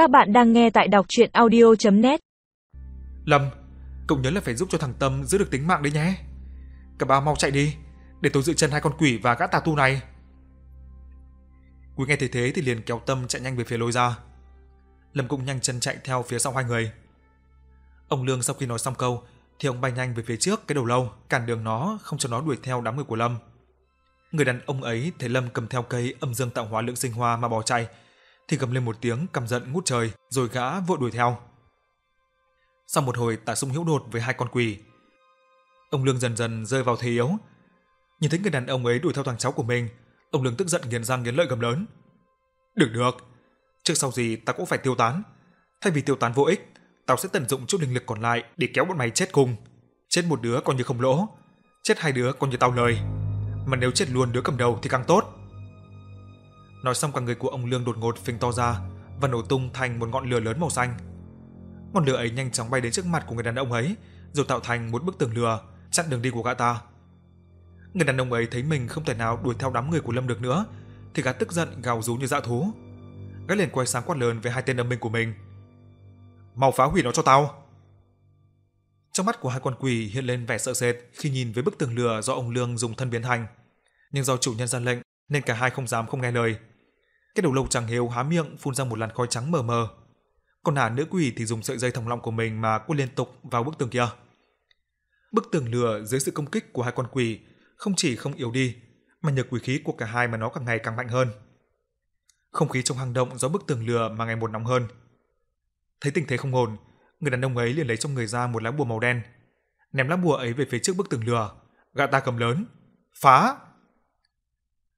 Các bạn đang nghe tại đọc chuyện audio.net Lâm, cậu nhớ là phải giúp cho thằng Tâm giữ được tính mạng đấy nhé. Cả ba mau chạy đi, để tôi giữ chân hai con quỷ và gã tà tu này. Quý nghe thấy thế thì liền kéo Tâm chạy nhanh về phía lối ra. Lâm cũng nhanh chân chạy theo phía sau hai người. Ông Lương sau khi nói xong câu thì ông bay nhanh về phía trước cái đầu lâu, cản đường nó không cho nó đuổi theo đám người của Lâm. Người đàn ông ấy thấy Lâm cầm theo cây âm dương tạo hóa lượng sinh hoa mà bỏ chạy, thì gầm lên một tiếng căm giận ngút trời, rồi gã vội đuổi theo. Sau một hồi tả xung hữu đột với hai con quỷ, ông Lương dần dần rơi vào thế yếu. Nhìn thấy người đàn ông ấy đuổi theo thằng cháu của mình, ông Lương tức giận nghiến răng nghiến lợi gầm lớn. Được được, trước sau gì ta cũng phải tiêu tán. Thay vì tiêu tán vô ích, tao sẽ tận dụng chút linh lực còn lại để kéo bọn mày chết cùng. Chết một đứa còn như không lỗ, chết hai đứa còn như tao lời. Mà nếu chết luôn đứa cầm đầu thì càng tốt. Nói xong cả người của ông Lương đột ngột phình to ra và nổ tung thành một ngọn lửa lớn màu xanh. Ngọn lửa ấy nhanh chóng bay đến trước mặt của người đàn ông ấy, rồi tạo thành một bức tường lửa chặn đường đi của gã ta. Người đàn ông ấy thấy mình không thể nào đuổi theo đám người của Lâm được nữa, thì gã tức giận gào rú như dã thú. Gã liền quay sang quát lớn với hai tên âm binh của mình. Mau phá hủy nó cho tao. Trong mắt của hai con quỷ hiện lên vẻ sợ sệt khi nhìn với bức tường lửa do ông Lương dùng thân biến thành. Nhưng do chủ nhân ra lệnh nên cả hai không dám không nghe lời. Cái đầu lâu trắng hiếu há miệng phun ra một làn khói trắng mờ mờ. Còn hả nữ quỷ thì dùng sợi dây thòng lọng của mình mà quất liên tục vào bức tường kia. Bức tường lửa dưới sự công kích của hai con quỷ không chỉ không yếu đi, mà nhờ quỷ khí của cả hai mà nó càng ngày càng mạnh hơn. Không khí trong hang động do bức tường lửa mà ngày một nóng hơn. Thấy tình thế không ổn, người đàn ông ấy liền lấy trong người ra một lá bùa màu đen, ném lá bùa ấy về phía trước bức tường lửa, gã ta cầm lớn, phá.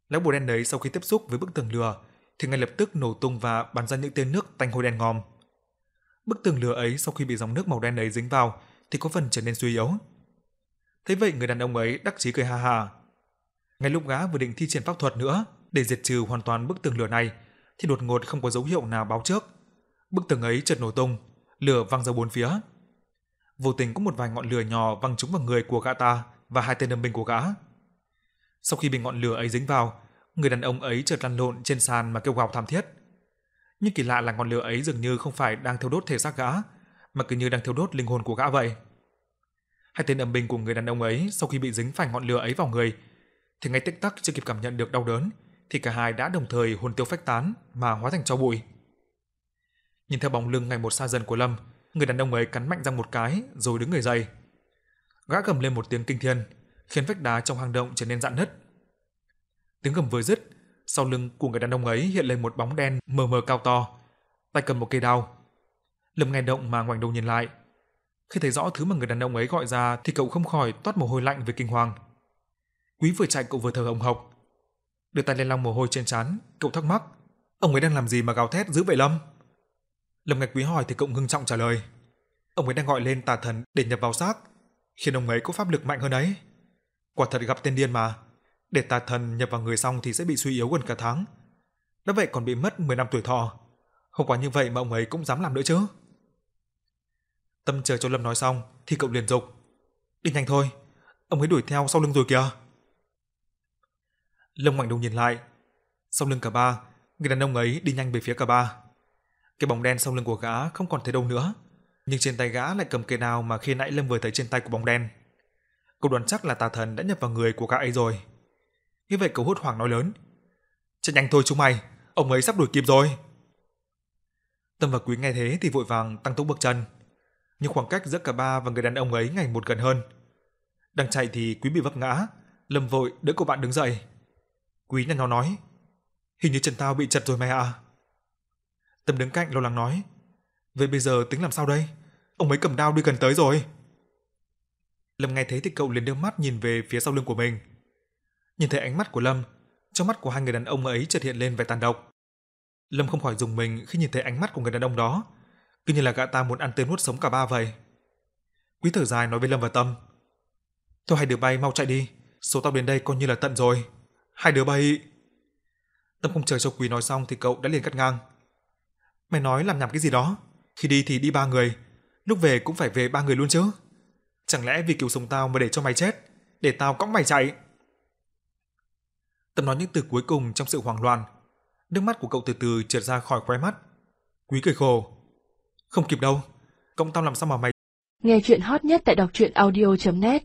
Lá bùa đen đấy sau khi tiếp xúc với bức tường lửa thì ngay lập tức nổ tung và bắn ra những tia nước tanh hôi đen ngòm. Bức tường lửa ấy sau khi bị dòng nước màu đen ấy dính vào thì có phần trở nên suy yếu. Thế vậy người đàn ông ấy đắc chí cười ha ha. Ngay lúc gã vừa định thi triển pháp thuật nữa để diệt trừ hoàn toàn bức tường lửa này thì đột ngột không có dấu hiệu nào báo trước. Bức tường ấy chợt nổ tung, lửa văng ra bốn phía. Vô tình có một vài ngọn lửa nhỏ văng trúng vào người của gã ta và hai tên đồng minh của gã. Sau khi bị ngọn lửa ấy dính vào, người đàn ông ấy chợt lăn lộn trên sàn mà kêu gào thảm thiết. Nhưng kỳ lạ là ngọn lửa ấy dường như không phải đang thiêu đốt thể xác gã, mà cứ như đang thiêu đốt linh hồn của gã vậy. Hai tên âm binh của người đàn ông ấy sau khi bị dính phải ngọn lửa ấy vào người, thì ngay tích tắc chưa kịp cảm nhận được đau đớn, thì cả hai đã đồng thời hồn tiêu phách tán mà hóa thành tro bụi. Nhìn theo bóng lưng ngày một xa dần của Lâm, người đàn ông ấy cắn mạnh răng một cái rồi đứng người dậy. Gã gầm lên một tiếng kinh thiên, khiến vách đá trong hang động trở nên rạn nứt. Tiếng gầm vừa dứt, sau lưng của người đàn ông ấy hiện lên một bóng đen mờ mờ cao to, tay cầm một cây đao. Lâm nghe động mà ngoảnh đầu nhìn lại. Khi thấy rõ thứ mà người đàn ông ấy gọi ra thì cậu không khỏi toát mồ hôi lạnh vì kinh hoàng. Quý vừa chạy cậu vừa thở hồng hộc. Đưa tay lên lau mồ hôi trên trán, cậu thắc mắc, ông ấy đang làm gì mà gào thét dữ vậy Lâm? Lâm Ngạch Quý hỏi thì cậu ngưng trọng trả lời, ông ấy đang gọi lên tà thần để nhập vào xác, khiến ông ấy có pháp lực mạnh hơn ấy. Quả thật gặp tên điên mà, để tà thần nhập vào người xong thì sẽ bị suy yếu gần cả tháng. Đã vậy còn bị mất 10 năm tuổi thọ. Không quá như vậy mà ông ấy cũng dám làm nữa chứ. Tâm chờ cho Lâm nói xong thì cậu liền dục. Đi nhanh thôi, ông ấy đuổi theo sau lưng rồi kìa. Lâm ngoảnh đầu nhìn lại. Sau lưng cả ba, người đàn ông ấy đi nhanh về phía cả ba. Cái bóng đen sau lưng của gã không còn thấy đâu nữa, nhưng trên tay gã lại cầm cây đao mà khi nãy Lâm vừa thấy trên tay của bóng đen. Cậu đoán chắc là tà thần đã nhập vào người của gã ấy rồi. Như vậy cậu hốt hoảng nói lớn. Chạy nhanh thôi chúng mày, ông ấy sắp đuổi kịp rồi. Tâm và Quý nghe thế thì vội vàng tăng tốc bước chân. Nhưng khoảng cách giữa cả ba và người đàn ông ấy ngày một gần hơn. Đang chạy thì Quý bị vấp ngã, Lâm vội đỡ cô bạn đứng dậy. Quý nhăn nhó nói, hình như chân tao bị chật rồi mày ạ. Tâm đứng cạnh lo lắng nói, vậy bây giờ tính làm sao đây? Ông ấy cầm đao đi gần tới rồi. Lâm nghe thế thì cậu liền đưa mắt nhìn về phía sau lưng của mình. Nhìn thấy ánh mắt của Lâm, trong mắt của hai người đàn ông ấy chợt hiện lên vẻ tàn độc. Lâm không khỏi dùng mình khi nhìn thấy ánh mắt của người đàn ông đó, cứ như là gã ta muốn ăn tươi nuốt sống cả ba vậy. Quý thở dài nói với Lâm và Tâm. Thôi hai đứa bay mau chạy đi, số tao đến đây coi như là tận rồi. Hai đứa bay... Tâm không chờ cho Quý nói xong thì cậu đã liền cắt ngang. Mày nói làm nhảm cái gì đó? Khi đi thì đi ba người, lúc về cũng phải về ba người luôn chứ. Chẳng lẽ vì cứu sống tao mà để cho mày chết, để tao cõng mày chạy? Tâm nói những từ cuối cùng trong sự hoang loạn. Nước mắt của cậu từ từ trượt ra khỏi khóe mắt. Quý cười khổ. Không kịp đâu. Công tâm làm sao mà mày... Nghe chuyện hot nhất tại đọc truyện audio.net